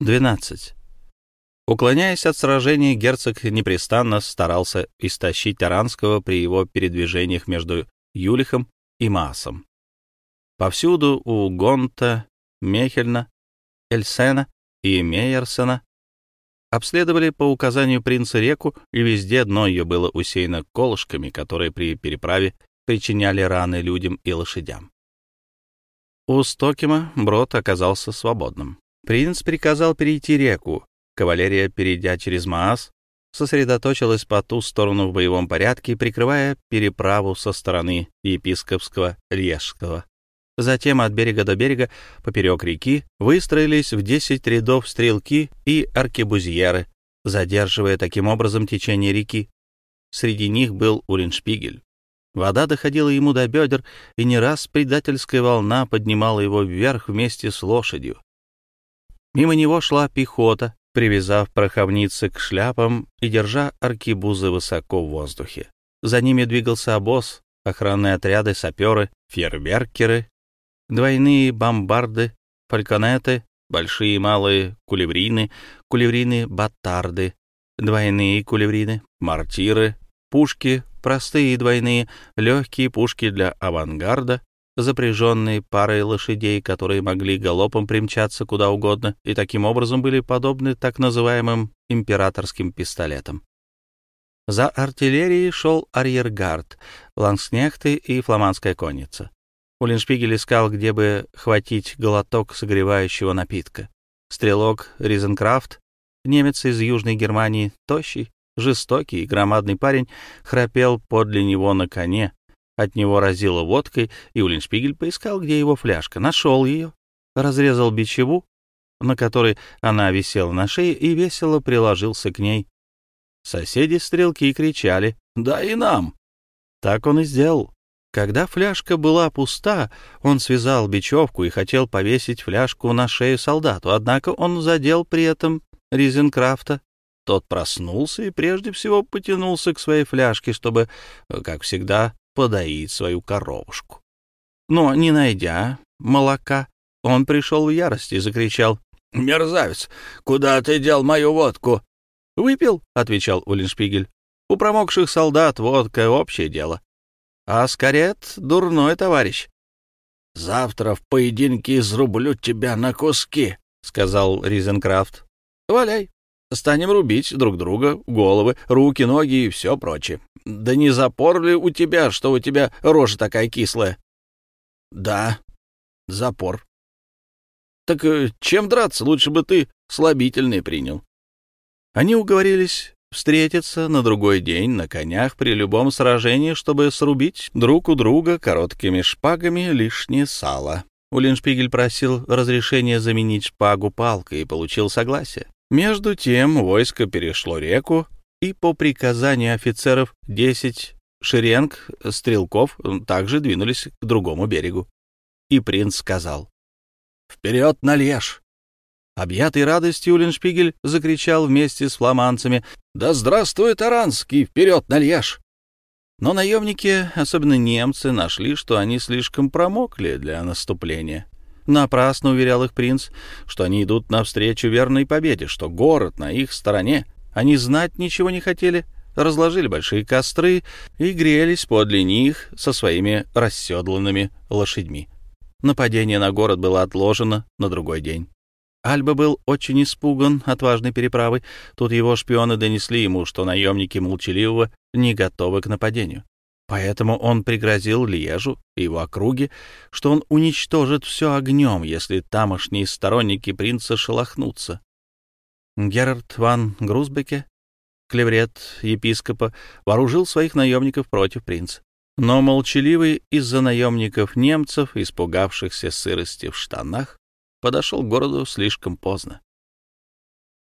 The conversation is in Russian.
12. Уклоняясь от сражения, герцог непрестанно старался истощить Таранского при его передвижениях между Юлихом и Маасом. Повсюду у Гонта, Мехельна, Эльсена и Мейерсена обследовали по указанию принца реку, и везде дно ее было усеяно колышками, которые при переправе причиняли раны людям и лошадям. У Стокима брод оказался свободным. Принц приказал перейти реку. Кавалерия, перейдя через Маас, сосредоточилась по ту сторону в боевом порядке, прикрывая переправу со стороны епископского Льежского. Затем от берега до берега, поперек реки, выстроились в десять рядов стрелки и аркебузьеры, задерживая таким образом течение реки. Среди них был Уреншпигель. Вода доходила ему до бедер, и не раз предательская волна поднимала его вверх вместе с лошадью. Мимо него шла пехота, привязав пороховницы к шляпам и держа аркибузы высоко в воздухе. За ними двигался обоз, охранные отряды, саперы, фейерверкеры, двойные бомбарды, фальконеты, большие и малые кулеврины, кулеврины-батарды, двойные кулеврины, мортиры, пушки, простые двойные, легкие пушки для авангарда, запряженные парой лошадей, которые могли галопом примчаться куда угодно и таким образом были подобны так называемым императорским пистолетам. За артиллерией шел арьергард, лангснехты и фламандская конница. Уллиншпигель искал, где бы хватить глоток согревающего напитка. Стрелок Ризенкрафт, немец из Южной Германии, тощий, жестокий и громадный парень, храпел подле него на коне. От него разило водкой, и Уллиншпигель поискал, где его фляжка. Нашел ее, разрезал бичеву, на которой она висела на шее, и весело приложился к ней. Соседи-стрелки кричали «Да и нам!» Так он и сделал. Когда фляжка была пуста, он связал бечевку и хотел повесить фляжку на шею солдату, однако он задел при этом Ризенкрафта. Тот проснулся и прежде всего потянулся к своей фляжке, чтобы, как всегда, подоить свою коровушку. Но, не найдя молока, он пришел в ярость и закричал «Мерзавец, куда ты дел мою водку?» «Выпил», — отвечал Уллиншпигель. «У промокших солдат водка — общее дело. А скорет — дурной товарищ. — Завтра в поединке изрублю тебя на куски, — сказал Ризенкрафт. — Валяй. Станем рубить друг друга, головы, руки, ноги и все прочее. Да не запор ли у тебя, что у тебя рожа такая кислая? — Да, запор. — Так э, чем драться? Лучше бы ты слабительный принял. Они уговорились встретиться на другой день на конях при любом сражении, чтобы срубить друг у друга короткими шпагами лишнее сало. Улиншпигель просил разрешения заменить шпагу палкой и получил согласие. Между тем войско перешло реку, и по приказанию офицеров десять шеренг стрелков также двинулись к другому берегу. И принц сказал «Вперед на Леж!» Объятый радостью, Уллиншпигель закричал вместе с фламандцами «Да здравствует Аранский! Вперед на Льеж!» Но наемники, особенно немцы, нашли, что они слишком промокли для наступления. Напрасно уверял их принц, что они идут навстречу верной победе, что город на их стороне. Они знать ничего не хотели, разложили большие костры и грелись подле них со своими расседланными лошадьми. Нападение на город было отложено на другой день. Альба был очень испуган отважной переправой. Тут его шпионы донесли ему, что наемники молчаливого не готовы к нападению. Поэтому он пригрозил Льежу и его округе, что он уничтожит все огнем, если тамошние сторонники принца шелохнутся. Герард ван Грузбеке, клеврет епископа, вооружил своих наемников против принца. Но молчаливый из-за наемников немцев, испугавшихся сырости в штанах, подошел к городу слишком поздно.